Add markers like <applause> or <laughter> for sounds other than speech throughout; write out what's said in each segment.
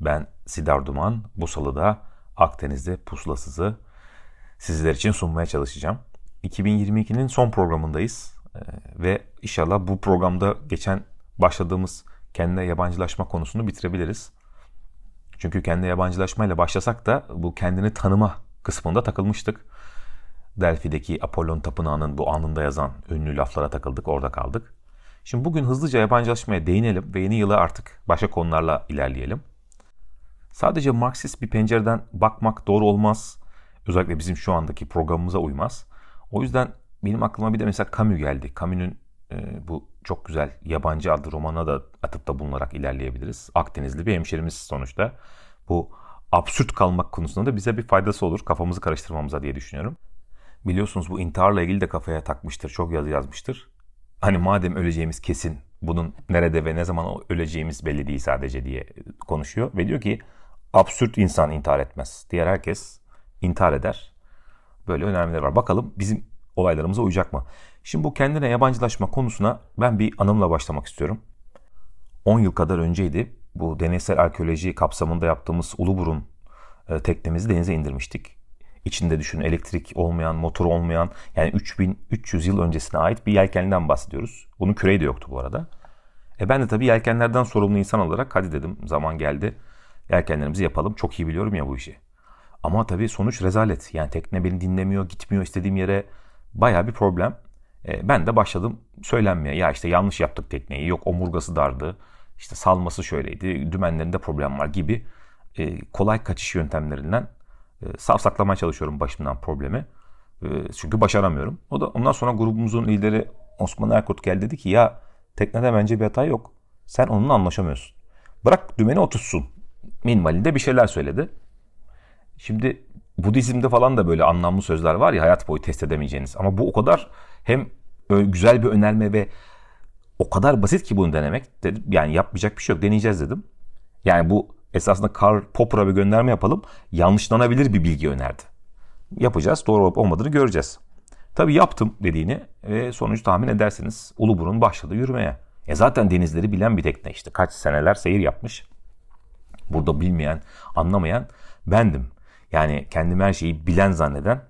Ben Sidar Duman. Bu salıda Akdeniz'de pusulasızı sizler için sunmaya çalışacağım. 2022'nin son programındayız. Ee, ve inşallah bu programda geçen başladığımız kendine yabancılaşma konusunu bitirebiliriz. Çünkü kendi yabancılaşmayla başlasak da bu kendini tanıma kısmında takılmıştık. Delphi'deki Apollon Tapınağı'nın bu anında yazan ünlü laflara takıldık, orada kaldık. Şimdi bugün hızlıca yabancılaşmaya değinelim ve yeni yıla artık başka konularla ilerleyelim. Sadece Marksist bir pencereden bakmak doğru olmaz. Özellikle bizim şu andaki programımıza uymaz. O yüzden benim aklıma bir de mesela Camus geldi. Camus'un e, bu çok güzel yabancı adlı romana da atıp da bulunarak ilerleyebiliriz. Akdenizli bir hemşerimiz sonuçta. Bu absürt kalmak konusunda da bize bir faydası olur kafamızı karıştırmamıza diye düşünüyorum. Biliyorsunuz bu intiharla ilgili de kafaya takmıştır. Çok yazı yazmıştır. Hani madem öleceğimiz kesin, bunun nerede ve ne zaman öleceğimiz belli değil sadece diye konuşuyor. Ve diyor ki absürt insan intihar etmez. Diğer herkes intihar eder. Böyle önemliler var. Bakalım bizim olaylarımıza uyacak mı? Şimdi bu kendine yabancılaşma konusuna ben bir anımla başlamak istiyorum. 10 yıl kadar önceydi. Bu deneysel arkeoloji kapsamında yaptığımız Uluburun e, teknemizi denize indirmiştik. İçinde düşün elektrik olmayan, motor olmayan yani 3300 yıl öncesine ait bir yelkenliden bahsediyoruz. Bunun küreği de yoktu bu arada. E ben de tabii yelkenlerden sorumlu insan olarak hadi dedim zaman geldi. Yelkenlerimizi yapalım. Çok iyi biliyorum ya bu işi. Ama tabii sonuç rezalet. Yani tekne beni dinlemiyor, gitmiyor istediğim yere. Baya bir problem. E, ben de başladım söylenmeye. Ya işte yanlış yaptık tekneyi. Yok omurgası dardı. İşte salması şöyleydi. Dümenlerinde problem var gibi e, kolay kaçış yöntemlerinden e, savsaklamaya çalışıyorum başımdan problemi. E, çünkü başaramıyorum. O da ondan sonra grubumuzun lideri Osman Erkut geldi dedi ki ya teknede bence bir hata yok. Sen onunla anlaşamıyorsun. Bırak dümeni otursun. Minvalinde bir şeyler söyledi. Şimdi Budizm'de falan da böyle anlamlı sözler var ya hayat boyu test edemeyeceğiniz. Ama bu o kadar hem güzel bir önerme ve o kadar basit ki bunu denemek. Dedim, yani yapmayacak bir şey yok deneyeceğiz dedim. Yani bu esasında Karl Popper'a bir gönderme yapalım. Yanlışlanabilir bir bilgi önerdi. Yapacağız. Doğru olup olmadığını göreceğiz. Tabii yaptım dediğini ve sonuç tahmin edersiniz Uluburun başladı yürümeye. E zaten denizleri bilen bir tekne işte. Kaç seneler seyir yapmış. Burada bilmeyen, anlamayan bendim. Yani kendim her şeyi bilen zanneden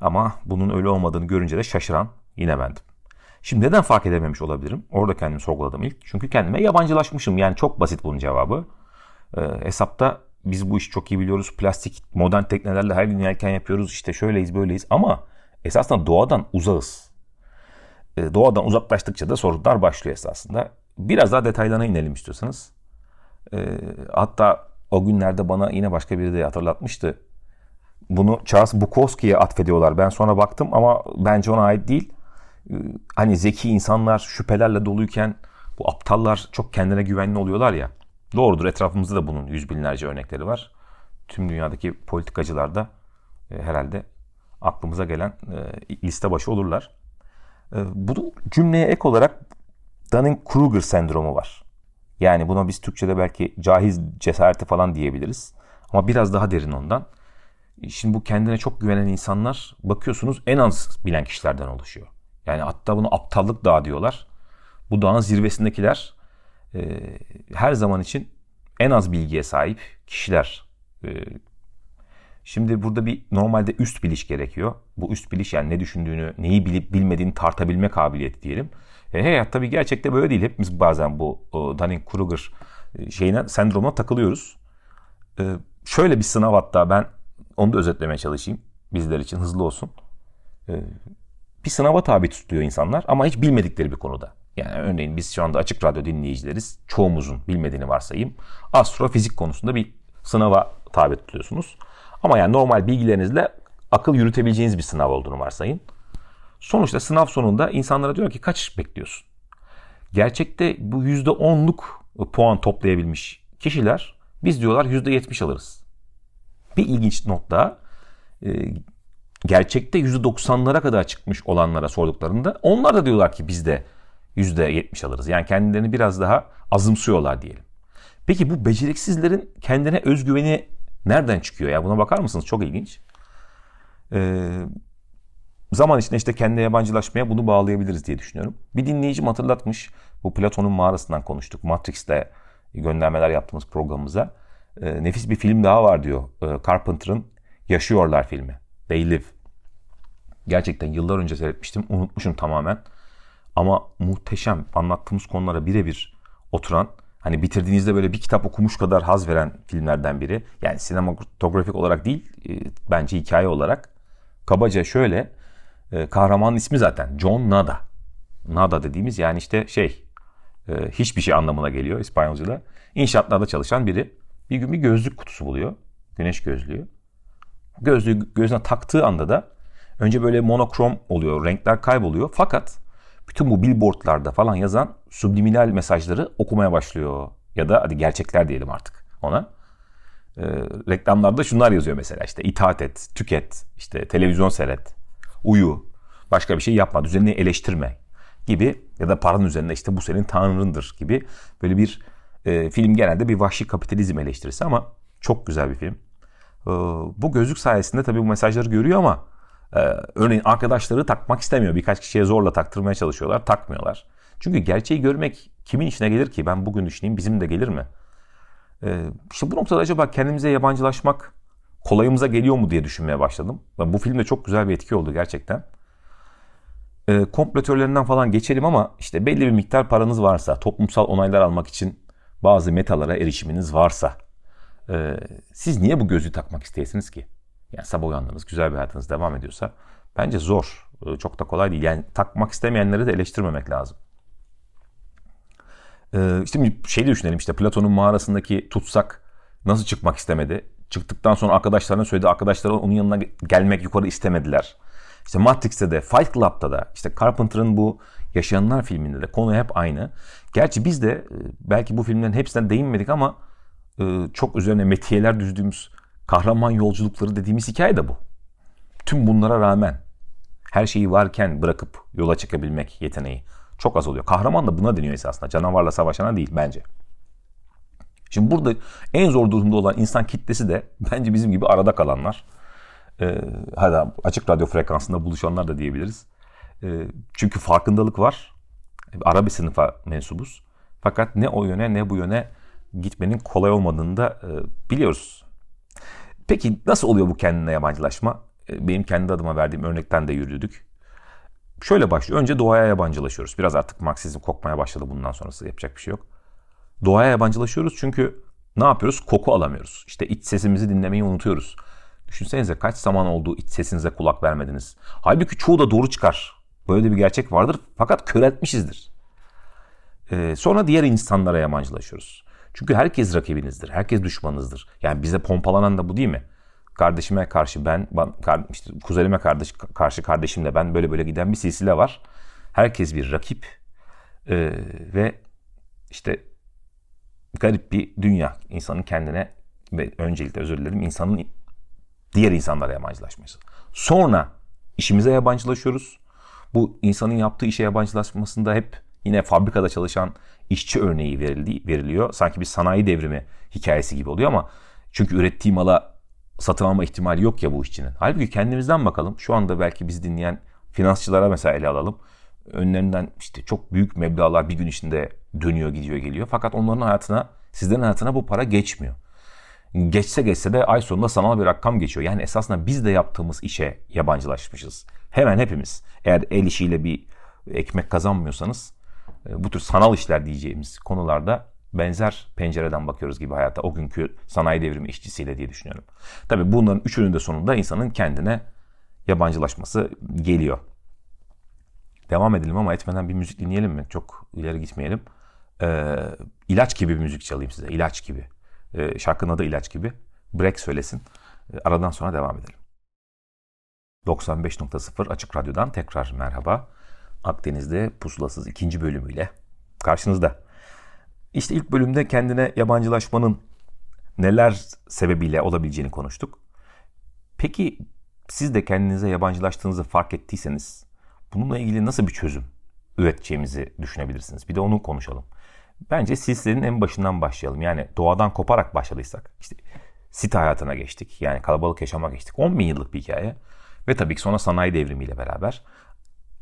ama bunun öyle olmadığını görünce de şaşıran yine bendim. Şimdi neden fark edememiş olabilirim? Orada kendimi sorguladım ilk. Çünkü kendime yabancılaşmışım. Yani çok basit bunun cevabı. E, hesapta biz bu işi çok iyi biliyoruz. Plastik modern teknelerle her gün yelken yapıyoruz. İşte şöyleyiz böyleyiz ama esasında doğadan uzağız. E, doğadan uzaklaştıkça da sorunlar başlıyor esasında. Biraz daha detaylarına inelim istiyorsanız. E, hatta o günlerde bana yine başka biri de hatırlatmıştı. Bunu Charles Bukowski'ye atfediyorlar. Ben sonra baktım ama bence ona ait değil. E, hani zeki insanlar şüphelerle doluyken bu aptallar çok kendine güvenli oluyorlar ya. Doğrudur etrafımızda da bunun yüz binlerce örnekleri var. Tüm dünyadaki politikacılar da e, herhalde aklımıza gelen e, liste başı olurlar. E, bu cümleye ek olarak Dunning-Kruger sendromu var. Yani buna biz Türkçe'de belki cahiz cesareti falan diyebiliriz. Ama biraz daha derin ondan. Şimdi bu kendine çok güvenen insanlar bakıyorsunuz en az bilen kişilerden oluşuyor. Yani hatta bunu aptallık dağı diyorlar. Bu dağın zirvesindekiler e, her zaman için en az bilgiye sahip kişiler. E, şimdi burada bir normalde üst biliş gerekiyor. Bu üst biliş yani ne düşündüğünü, neyi bilip bilmediğini tartabilme kabiliyeti diyelim. E, hayat tabii gerçekte böyle değil. Hepimiz bazen bu Dunning-Kruger e, şeyine, sendromuna takılıyoruz. E, şöyle bir sınav hatta ben onu da özetlemeye çalışayım. Bizler için hızlı olsun. E, bir sınava tabi tutuyor insanlar ama hiç bilmedikleri bir konuda. Yani örneğin biz şu anda açık radyo dinleyicileriz. Çoğumuzun bilmediğini varsayayım. Astrofizik konusunda bir sınava tabi tutuyorsunuz. Ama yani normal bilgilerinizle akıl yürütebileceğiniz bir sınav olduğunu varsayın. Sonuçta sınav sonunda insanlara diyor ki kaç bekliyorsun? Gerçekte bu %10'luk puan toplayabilmiş kişiler Biz diyorlar %70 alırız. Bir ilginç not daha. E, gerçekte %90'lara kadar çıkmış olanlara sorduklarında onlar da diyorlar ki biz de %70 alırız. Yani kendilerini biraz daha azımsıyorlar diyelim. Peki bu beceriksizlerin kendine özgüveni nereden çıkıyor ya? Buna bakar mısınız? Çok ilginç. Ee, zaman içinde işte kendine yabancılaşmaya bunu bağlayabiliriz diye düşünüyorum. Bir dinleyicim hatırlatmış. Bu Platon'un mağarasından konuştuk. Matrix'te göndermeler yaptığımız programımıza. Ee, nefis bir film daha var diyor. Ee, Carpenter'ın Yaşıyorlar filmi. They Live. Gerçekten yıllar önce seyretmiştim. Unutmuşum tamamen. Ama muhteşem anlattığımız konulara birebir oturan hani bitirdiğinizde böyle bir kitap okumuş kadar haz veren filmlerden biri. Yani sinematografik olarak değil e, bence hikaye olarak. Kabaca şöyle e, kahramanın ismi zaten John Nada. Nada dediğimiz yani işte şey e, hiçbir şey anlamına geliyor İspanyolca'da. İnşaatlarda çalışan biri bir gün bir gözlük kutusu buluyor. Güneş gözlüğü. Gözlüğü gözüne taktığı anda da önce böyle monokrom oluyor. Renkler kayboluyor. Fakat bütün bu billboardlarda falan yazan subliminal mesajları okumaya başlıyor. Ya da hadi gerçekler diyelim artık ona. E, reklamlarda şunlar yazıyor mesela işte itaat et, tüket, işte televizyon seyret, uyu, başka bir şey yapma, düzenini eleştirme gibi ya da paranın üzerinde işte bu senin tanrındır gibi böyle bir e, film genelde bir vahşi kapitalizm eleştirisi ama çok güzel bir film. E, bu gözlük sayesinde tabii bu mesajları görüyor ama ee, örneğin arkadaşları takmak istemiyor. Birkaç kişiye zorla taktırmaya çalışıyorlar. Takmıyorlar. Çünkü gerçeği görmek kimin işine gelir ki? Ben bugün düşüneyim bizim de gelir mi? Ee, işte bu noktada acaba kendimize yabancılaşmak kolayımıza geliyor mu diye düşünmeye başladım. Bu filmde çok güzel bir etki oldu gerçekten. Ee, komplo falan geçelim ama işte belli bir miktar paranız varsa, toplumsal onaylar almak için bazı metalara erişiminiz varsa e, siz niye bu gözlüğü takmak isteyesiniz ki? Yani sabah uyandınız, güzel bir hayatınız devam ediyorsa bence zor. Ee, çok da kolay değil. Yani takmak istemeyenleri de eleştirmemek lazım. Ee, işte şey de düşünelim işte Platon'un mağarasındaki tutsak nasıl çıkmak istemedi? Çıktıktan sonra arkadaşlarına söyledi. Arkadaşları onun yanına gelmek yukarı istemediler. İşte Matrix'te de, Fight Club'da da, işte Carpenter'ın bu Yaşayanlar filminde de konu hep aynı. Gerçi biz de e, belki bu filmlerin hepsinden değinmedik ama e, çok üzerine metiyeler düzdüğümüz kahraman yolculukları dediğimiz hikaye de bu. Tüm bunlara rağmen her şeyi varken bırakıp yola çıkabilmek yeteneği çok az oluyor. Kahraman da buna deniyor esasında. Canavarla savaşana değil bence. Şimdi burada en zor durumda olan insan kitlesi de bence bizim gibi arada kalanlar. Ee, hadi açık radyo frekansında buluşanlar da diyebiliriz. Ee, çünkü farkındalık var. Ara bir sınıfa mensubuz. Fakat ne o yöne ne bu yöne gitmenin kolay olmadığını da e, biliyoruz. Peki nasıl oluyor bu kendine yabancılaşma? E, benim kendi adıma verdiğim örnekten de yürüdük. Şöyle başlıyor. Önce doğaya yabancılaşıyoruz. Biraz artık Marksizm kokmaya başladı bundan sonrası. Yapacak bir şey yok. Doğaya yabancılaşıyoruz çünkü ne yapıyoruz? Koku alamıyoruz. İşte iç sesimizi dinlemeyi unutuyoruz. Düşünsenize kaç zaman oldu iç sesinize kulak vermediniz. Halbuki çoğu da doğru çıkar. Böyle bir gerçek vardır fakat köreltmişizdir. Ee, sonra diğer insanlara yabancılaşıyoruz. Çünkü herkes rakibinizdir. Herkes düşmanınızdır. Yani bize pompalanan da bu değil mi? Kardeşime karşı ben işte kuzenime kardeş, karşı kardeşimle ben böyle böyle giden bir silsile var. Herkes bir rakip ee, ve işte garip bir dünya. insanın kendine ve öncelikle özür dilerim insanın diğer insanlara yabancılaşması. Sonra işimize yabancılaşıyoruz. Bu insanın yaptığı işe yabancılaşmasında hep yine fabrikada çalışan işçi örneği verildi, veriliyor. Sanki bir sanayi devrimi hikayesi gibi oluyor ama çünkü ürettiği mala satın alma ihtimali yok ya bu işçinin. Halbuki kendimizden bakalım. Şu anda belki bizi dinleyen finansçılara mesela ele alalım. Önlerinden işte çok büyük meblağlar bir gün içinde dönüyor, gidiyor, geliyor. Fakat onların hayatına, sizlerin hayatına bu para geçmiyor. Geçse geçse de ay sonunda sanal bir rakam geçiyor. Yani esasında biz de yaptığımız işe yabancılaşmışız. Hemen hepimiz. Eğer el işiyle bir ekmek kazanmıyorsanız e, bu tür sanal işler diyeceğimiz konularda benzer pencereden bakıyoruz gibi hayata o günkü sanayi devrimi işçisiyle diye düşünüyorum. Tabii bunların üçünün de sonunda insanın kendine yabancılaşması geliyor. Devam edelim ama etmeden bir müzik dinleyelim mi? Çok ileri gitmeyelim. Ee, ilaç gibi bir müzik çalayım size. İlaç gibi. Ee, şarkının adı ilaç gibi. Break söylesin. Ee, aradan sonra devam edelim. 95.0 Açık Radyo'dan tekrar merhaba. Akdeniz'de pusulasız ikinci bölümüyle karşınızda. İşte ilk bölümde kendine yabancılaşmanın neler sebebiyle olabileceğini konuştuk. Peki siz de kendinize yabancılaştığınızı fark ettiyseniz bununla ilgili nasıl bir çözüm üreteceğimizi düşünebilirsiniz. Bir de onu konuşalım. Bence silsilenin en başından başlayalım. Yani doğadan koparak başladıysak işte site hayatına geçtik. Yani kalabalık yaşama geçtik. 10 bin yıllık bir hikaye. Ve tabii ki sonra sanayi devrimiyle beraber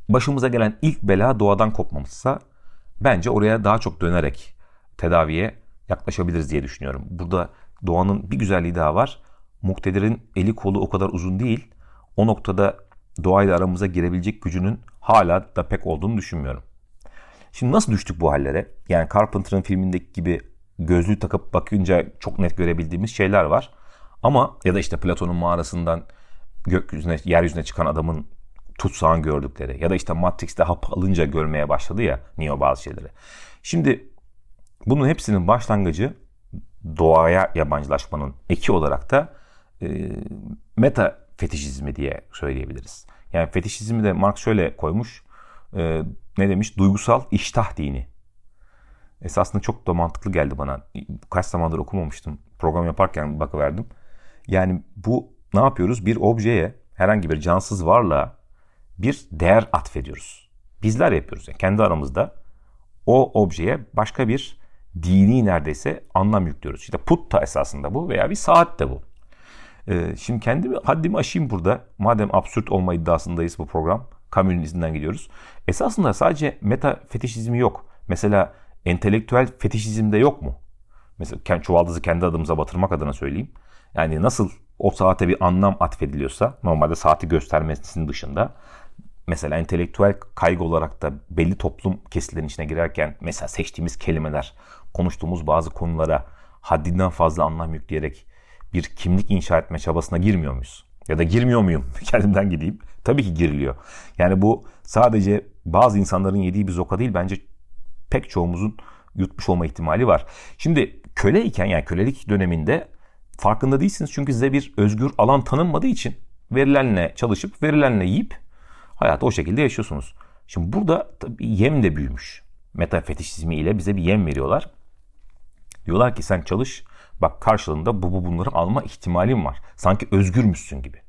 başımıza gelen ilk bela doğadan kopmamızsa bence oraya daha çok dönerek tedaviye yaklaşabiliriz diye düşünüyorum. Burada doğanın bir güzelliği daha var. Muktedirin eli kolu o kadar uzun değil. O noktada doğayla aramıza girebilecek gücünün hala da pek olduğunu düşünmüyorum. Şimdi nasıl düştük bu hallere? Yani Carpenter'ın filmindeki gibi gözlüğü takıp bakınca çok net görebildiğimiz şeyler var. Ama ya da işte Platon'un mağarasından gökyüzüne, yeryüzüne çıkan adamın tutsağın gördükleri ya da işte Matrix'te hap alınca görmeye başladı ya Neo bazı şeyleri. Şimdi bunun hepsinin başlangıcı doğaya yabancılaşmanın eki olarak da e, meta fetişizmi diye söyleyebiliriz. Yani fetişizmi de Marx şöyle koymuş. E, ne demiş? Duygusal iştah dini. Esasında çok da mantıklı geldi bana. Kaç zamandır okumamıştım. Program yaparken bakıverdim. Yani bu ne yapıyoruz? Bir objeye, herhangi bir cansız varlığa bir değer atfediyoruz. Bizler yapıyoruz. Yani kendi aramızda o objeye başka bir dini neredeyse anlam yüklüyoruz. İşte put da esasında bu veya bir saat de bu. Ee, şimdi kendimi haddimi aşayım burada. Madem absürt olma iddiasındayız bu program. Camus'un izinden gidiyoruz. Esasında sadece meta fetişizmi yok. Mesela entelektüel fetişizm de yok mu? Mesela çuvaldızı kendi adımıza batırmak adına söyleyeyim. Yani nasıl o saate bir anlam atfediliyorsa normalde saati göstermesinin dışında mesela entelektüel kaygı olarak da belli toplum kesitlerinin içine girerken mesela seçtiğimiz kelimeler, konuştuğumuz bazı konulara haddinden fazla anlam yükleyerek bir kimlik inşa etme çabasına girmiyor muyuz? Ya da girmiyor muyum? <laughs> Kendimden gideyim. Tabii ki giriliyor. Yani bu sadece bazı insanların yediği bir zoka değil bence pek çoğumuzun yutmuş olma ihtimali var. Şimdi köleyken yani kölelik döneminde farkında değilsiniz çünkü size bir özgür alan tanınmadığı için verilenle çalışıp verilenle yiyip hayatı o şekilde yaşıyorsunuz. Şimdi burada tabii yem de büyümüş. Metafetişizmi ile bize bir yem veriyorlar. Diyorlar ki sen çalış bak karşılığında bu, bu bunları alma ihtimalin var. Sanki özgürmüşsün gibi.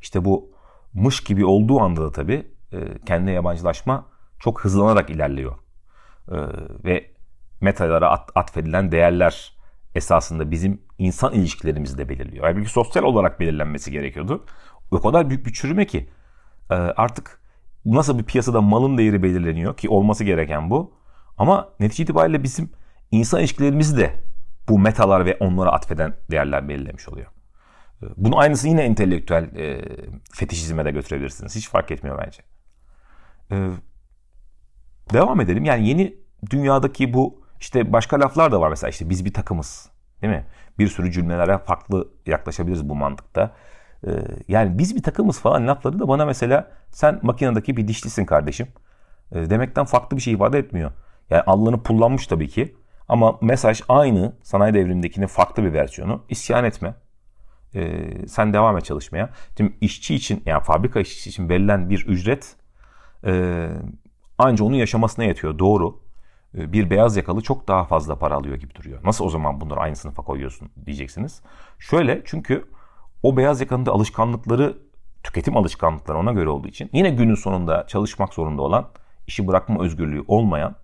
İşte bu mış gibi olduğu anda da tabii e, kendine yabancılaşma çok hızlanarak ilerliyor. E, ve metalara at, atfedilen değerler esasında bizim insan ilişkilerimizi de belirliyor. Halbuki sosyal olarak belirlenmesi gerekiyordu. O kadar büyük bir çürüme ki e, artık nasıl bir piyasada malın değeri belirleniyor ki olması gereken bu. Ama netice itibariyle bizim insan ilişkilerimizi de bu metalar ve onlara atfeden değerler belirlemiş oluyor. E, bunu aynısı yine entelektüel e, fetişizme de götürebilirsiniz. Hiç fark etmiyor bence. E, devam edelim. Yani yeni dünyadaki bu işte başka laflar da var mesela işte biz bir takımız. Değil mi? Bir sürü cümlelere farklı yaklaşabiliriz bu mantıkta. Ee, yani biz bir takımız falan lafları da bana mesela sen makinedeki bir dişlisin kardeşim. Ee, demekten farklı bir şey ifade etmiyor. Yani Allah'ını pullanmış tabii ki. Ama mesaj aynı sanayi devrimindekinin farklı bir versiyonu. İsyan etme. Ee, sen devam et çalışmaya. Şimdi işçi için yani fabrika işçisi için verilen bir ücret e, anca onun yaşamasına yetiyor. Doğru. E, bir beyaz yakalı çok daha fazla para alıyor gibi duruyor. Nasıl o zaman bunları aynı sınıfa koyuyorsun diyeceksiniz. Şöyle çünkü o beyaz yakanın da alışkanlıkları tüketim alışkanlıkları ona göre olduğu için yine günün sonunda çalışmak zorunda olan, işi bırakma özgürlüğü olmayan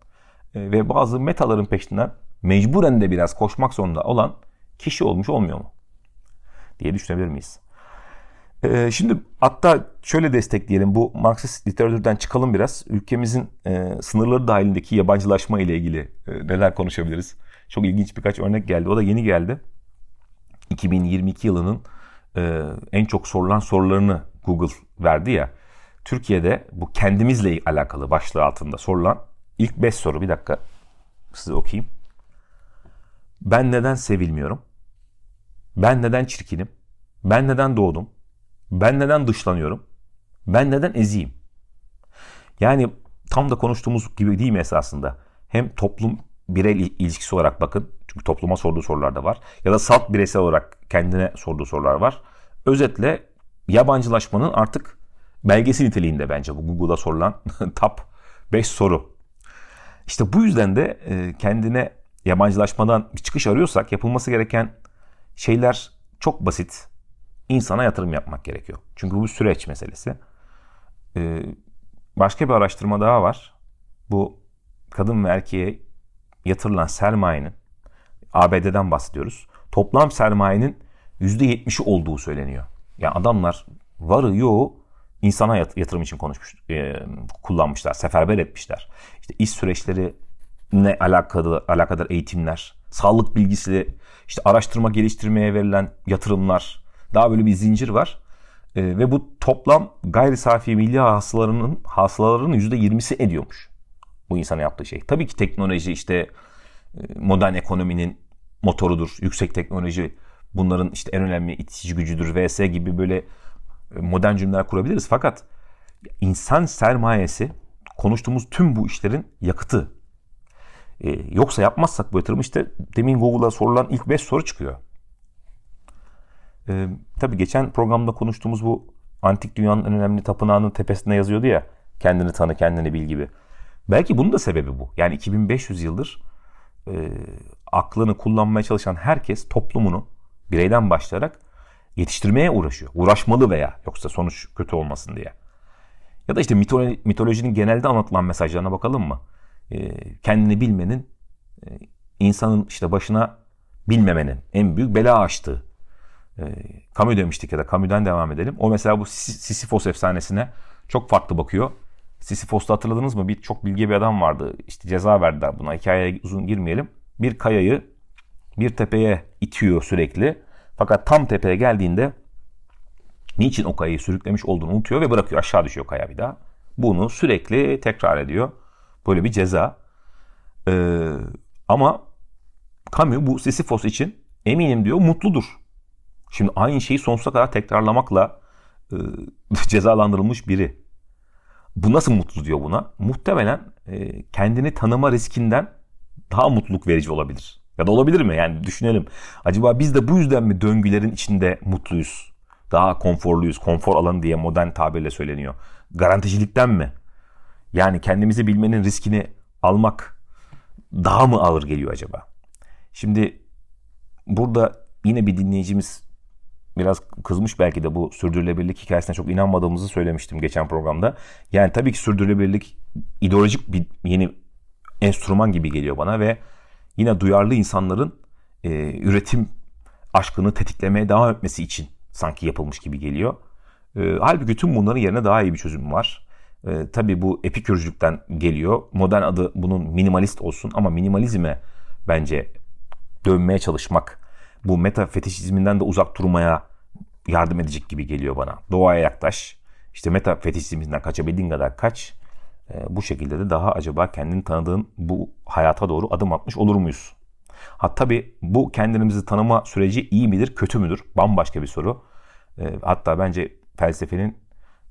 ve bazı metaların peşinden mecburen de biraz koşmak zorunda olan kişi olmuş olmuyor mu? diye düşünebilir miyiz? Ee, şimdi hatta şöyle destekleyelim bu Marksist literatürden çıkalım biraz. Ülkemizin e, sınırları dahilindeki yabancılaşma ile ilgili e, neler konuşabiliriz? Çok ilginç birkaç örnek geldi. O da yeni geldi. 2022 yılının e, en çok sorulan sorularını Google verdi ya. Türkiye'de bu kendimizle alakalı başlığı altında sorulan ilk 5 soru. Bir dakika size okuyayım. Ben neden sevilmiyorum? Ben neden çirkinim? Ben neden doğdum? Ben neden dışlanıyorum? Ben neden eziyim? Yani tam da konuştuğumuz gibi değil mi esasında? Hem toplum birey ilişkisi olarak bakın. Çünkü topluma sorduğu sorular da var. Ya da salt bireysel olarak kendine sorduğu sorular var. Özetle yabancılaşmanın artık belgesi niteliğinde bence bu Google'da sorulan <laughs> top 5 soru. İşte bu yüzden de e, kendine yabancılaşmadan bir çıkış arıyorsak yapılması gereken şeyler çok basit. İnsana yatırım yapmak gerekiyor. Çünkü bu süreç meselesi. Ee, başka bir araştırma daha var. Bu kadın ve erkeğe yatırılan sermayenin ABD'den bahsediyoruz. Toplam sermayenin %70'i olduğu söyleniyor. Yani adamlar varı yoğu insana yatırım için konuşmuş, e, kullanmışlar, seferber etmişler. İşte iş süreçleri ne alakalı alakadar eğitimler, sağlık bilgisi, işte araştırma geliştirmeye verilen yatırımlar, daha böyle bir zincir var. E, ve bu toplam gayri safi milli hasılarının hasılalarının %20'si ediyormuş. Bu insana yaptığı şey. Tabii ki teknoloji işte e, modern ekonominin motorudur. Yüksek teknoloji bunların işte en önemli itici gücüdür vs gibi böyle modern cümleler kurabiliriz. Fakat insan sermayesi konuştuğumuz tüm bu işlerin yakıtı. Ee, yoksa yapmazsak bu yatırım işte demin Google'a sorulan ilk 5 soru çıkıyor. Ee, tabii geçen programda konuştuğumuz bu antik dünyanın en önemli tapınağının tepesinde yazıyordu ya kendini tanı kendini bil gibi. Belki bunun da sebebi bu. Yani 2500 yıldır e, aklını kullanmaya çalışan herkes toplumunu bireyden başlayarak yetiştirmeye uğraşıyor. Uğraşmalı veya yoksa sonuç kötü olmasın diye. Ya da işte mitolo- mitolojinin genelde anlatılan mesajlarına bakalım mı? E, kendini bilmenin e, insanın işte başına bilmemenin en büyük bela açtığı. E, Camus demiştik ya da Camus'dan devam edelim. O mesela bu Sisyphos efsanesine çok farklı bakıyor. Sisyphos'ta hatırladınız mı? Bir çok bilgi bir adam vardı. İşte ceza verdiler buna. Hikayeye uzun girmeyelim. Bir kayayı bir tepeye itiyor sürekli. Fakat tam tepeye geldiğinde niçin o kayayı sürüklemiş olduğunu unutuyor ve bırakıyor. Aşağı düşüyor kaya bir daha. Bunu sürekli tekrar ediyor. Böyle bir ceza. Ee, ama Camus bu Sisyphos için eminim diyor mutludur. Şimdi aynı şeyi sonsuza kadar tekrarlamakla e, <laughs> cezalandırılmış biri. Bu nasıl mutlu diyor buna? Muhtemelen e, kendini tanıma riskinden daha mutluluk verici olabilir. Ya da olabilir mi? Yani düşünelim. Acaba biz de bu yüzden mi döngülerin içinde mutluyuz? Daha konforluyuz. Konfor alanı diye modern tabirle söyleniyor. Garanticilikten mi? Yani kendimizi bilmenin riskini almak daha mı ağır geliyor acaba? Şimdi burada yine bir dinleyicimiz biraz kızmış belki de bu sürdürülebilirlik hikayesine çok inanmadığımızı söylemiştim geçen programda. Yani tabii ki sürdürülebilirlik ideolojik bir yeni enstrüman gibi geliyor bana ve yine duyarlı insanların e, üretim aşkını tetiklemeye devam etmesi için sanki yapılmış gibi geliyor. E, halbuki tüm bunların yerine daha iyi bir çözüm var. E, tabii bu epikürcülükten geliyor. Modern adı bunun minimalist olsun ama minimalizme bence dönmeye çalışmak bu meta fetişizminden de uzak durmaya yardım edecek gibi geliyor bana. Doğaya yaklaş. İşte meta fetişizminden kaçabildiğin kadar kaç. E, bu şekilde de daha acaba kendini tanıdığın bu hayata doğru adım atmış olur muyuz? Ha tabii bu kendimizi tanıma süreci iyi midir, kötü müdür? Bambaşka bir soru. E, hatta bence felsefenin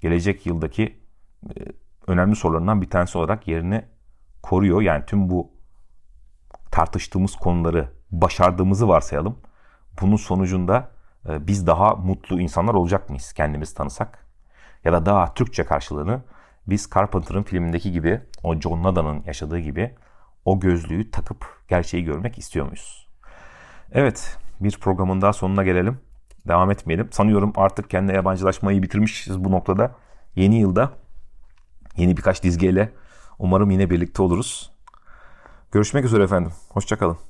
gelecek yıldaki e, önemli sorularından bir tanesi olarak yerini koruyor. Yani tüm bu tartıştığımız konuları başardığımızı varsayalım. Bunun sonucunda e, biz daha mutlu insanlar olacak mıyız kendimizi tanısak? Ya da daha Türkçe karşılığını biz Carpenter'ın filmindeki gibi o John Nada'nın yaşadığı gibi o gözlüğü takıp gerçeği görmek istiyor muyuz? Evet bir programın daha sonuna gelelim. Devam etmeyelim. Sanıyorum artık kendi yabancılaşmayı bitirmişiz bu noktada. Yeni yılda yeni birkaç dizgeyle umarım yine birlikte oluruz. Görüşmek üzere efendim. Hoşçakalın.